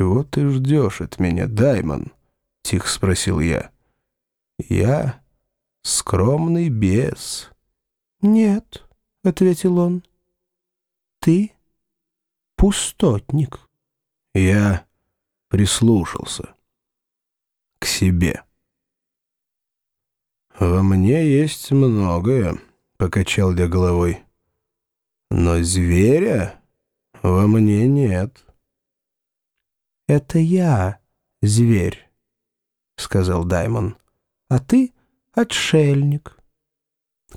«Чего ты ждешь от меня, Даймон?» — тихо спросил я. «Я скромный бес». «Нет», — ответил он, — «ты пустотник». Я прислушался к себе. «Во мне есть многое», — покачал я головой. «Но зверя во мне нет». «Это я, зверь», — сказал Даймон, — «а ты — отшельник».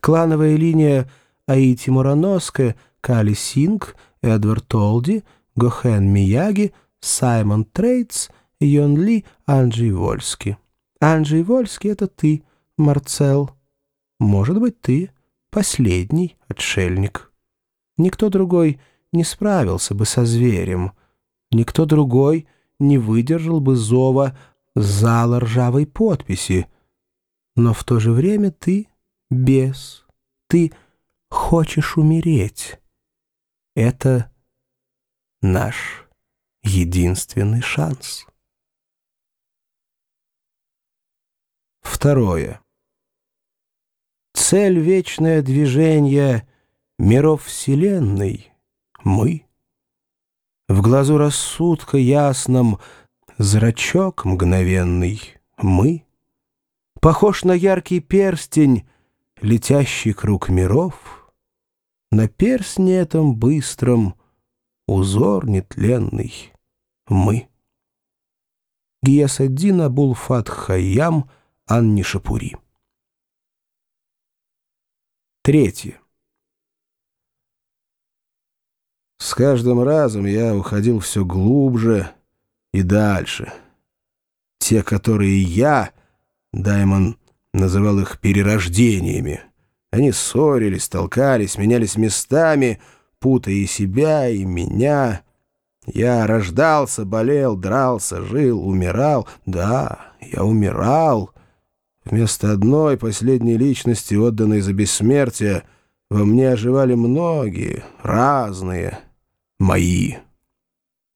Клановая линия Аити Мураноска, Кали Синг, Эдвард Толди, Гохен Мияги, Саймон Трейтс, Йон Ли, Анджей Вольски. Анджей Вольски — это ты, Марцел. Может быть, ты последний отшельник. Никто другой не справился бы со зверем. Никто другой не выдержал бы зова зала ржавой подписи. Но в то же время ты бес. Ты хочешь умереть. Это наш единственный шанс. Второе. Цель вечное движение миров Вселенной — мы. В глазу рассудка ясном зрачок мгновенный — мы. Похож на яркий перстень, летящий круг миров, На перстне этом быстром узор нетленный — мы. Гиясаддин Абулфат Хайям Анни Третье. С каждым разом я уходил все глубже и дальше. Те, которые я, Даймон называл их перерождениями. Они ссорились, толкались, менялись местами, путая и себя, и меня. Я рождался, болел, дрался, жил, умирал. Да, я умирал. Вместо одной последней личности, отданной за бессмертие, во мне оживали многие, разные, мои.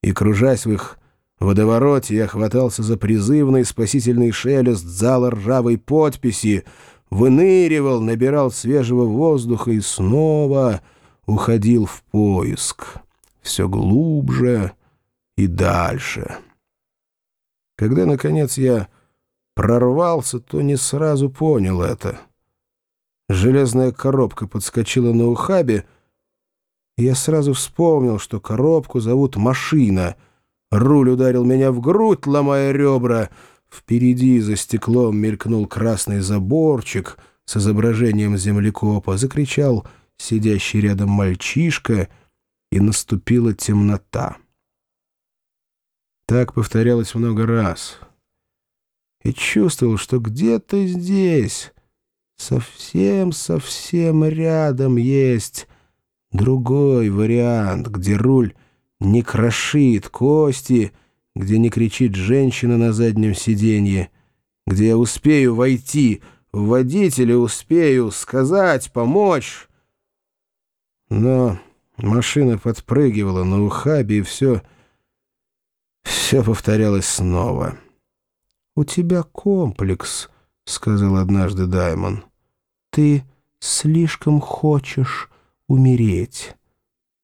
И, кружась в их водовороте я хватался за призывный спасительный шелест зала ржавой подписи, выныривал, набирал свежего воздуха и снова уходил в поиск. Все глубже и дальше. Когда, наконец, я прорвался, то не сразу понял это. Железная коробка подскочила на ухабе, я сразу вспомнил, что коробку зовут «машина», Руль ударил меня в грудь, ломая ребра. Впереди за стеклом мелькнул красный заборчик с изображением землекопа. Закричал сидящий рядом мальчишка, и наступила темнота. Так повторялось много раз. И чувствовал, что где-то здесь, совсем-совсем рядом есть другой вариант, где руль не крошит кости, где не кричит женщина на заднем сиденье, где я успею войти в водителя, успею сказать, помочь. Но машина подпрыгивала на ухабе, и все, все повторялось снова. «У тебя комплекс», — сказал однажды Даймон. «Ты слишком хочешь умереть».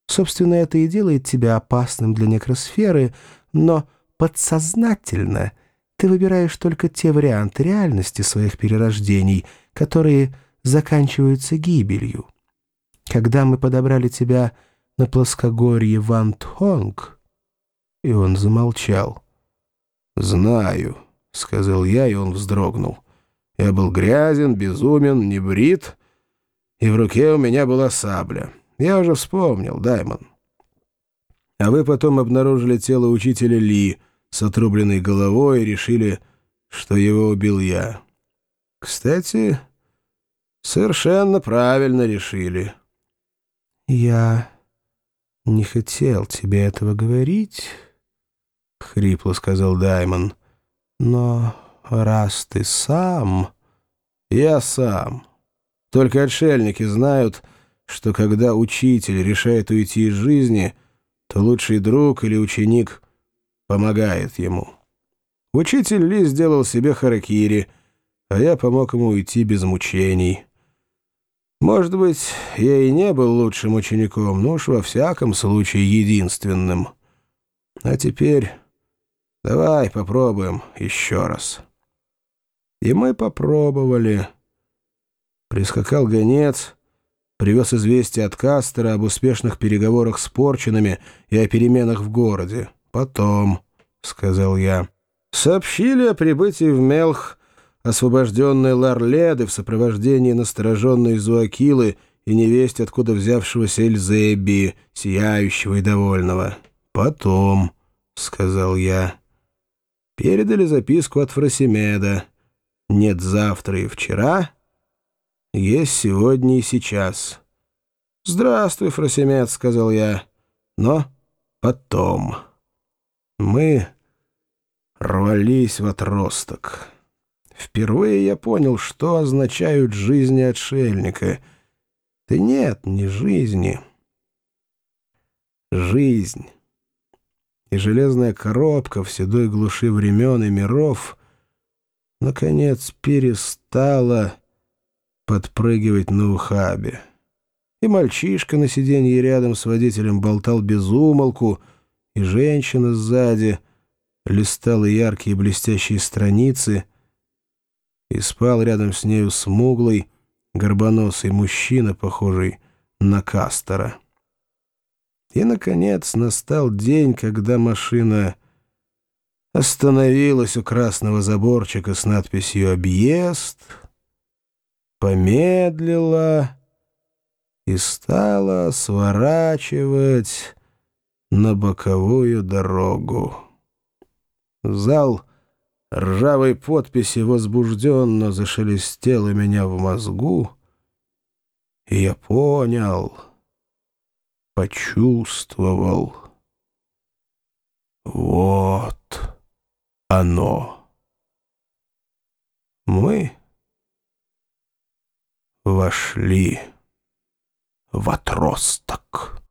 Собственно, это и делает тебя опасным для некросферы, но подсознательно ты выбираешь только те варианты реальности своих перерождений, которые заканчиваются гибелью. Когда мы подобрали тебя на плоскогорье Ван Тхонг, и он замолчал. «Знаю», — сказал я, и он вздрогнул. «Я был грязен, безумен, не брит, и в руке у меня была сабля». Я уже вспомнил, Даймон. А вы потом обнаружили тело учителя Ли с отрубленной головой и решили, что его убил я. Кстати, совершенно правильно решили. Я не хотел тебе этого говорить, — хрипло сказал Даймон. Но раз ты сам... Я сам. Только отшельники знают что когда учитель решает уйти из жизни, то лучший друг или ученик помогает ему. Учитель Ли сделал себе харакири, а я помог ему уйти без мучений. Может быть, я и не был лучшим учеником, но уж во всяком случае единственным. А теперь давай попробуем еще раз. И мы попробовали. Прискакал гонец, привез известие от Кастера об успешных переговорах с Порчинами и о переменах в городе. «Потом», — сказал я, — «сообщили о прибытии в Мелх освобожденной Ларледы в сопровождении настороженной Зуакилы и невесть, откуда взявшегося Эльзеби, сияющего и довольного. «Потом», — сказал я, — «передали записку от Фросимеда. Нет завтра и вчера, есть сегодня и сейчас». «Здравствуй, Фросимед», — сказал я, — «но потом». Мы рвались в отросток. Впервые я понял, что означают жизни отшельника. Да нет, не жизни. Жизнь. И железная коробка в седой глуши времен и миров наконец перестала подпрыгивать на ухабе. И мальчишка на сиденье рядом с водителем болтал без умолку, и женщина сзади листала яркие блестящие страницы — и спал рядом с нею смуглый, горбоносый мужчина, похожий на Кастера. И, наконец, настал день, когда машина остановилась у красного заборчика с надписью «Объезд», помедлила и стала сворачивать на боковую дорогу. Зал — ржавой подписи возбужденно зашелестело меня в мозгу, и я понял, почувствовал. Вот оно. Мы вошли в отросток.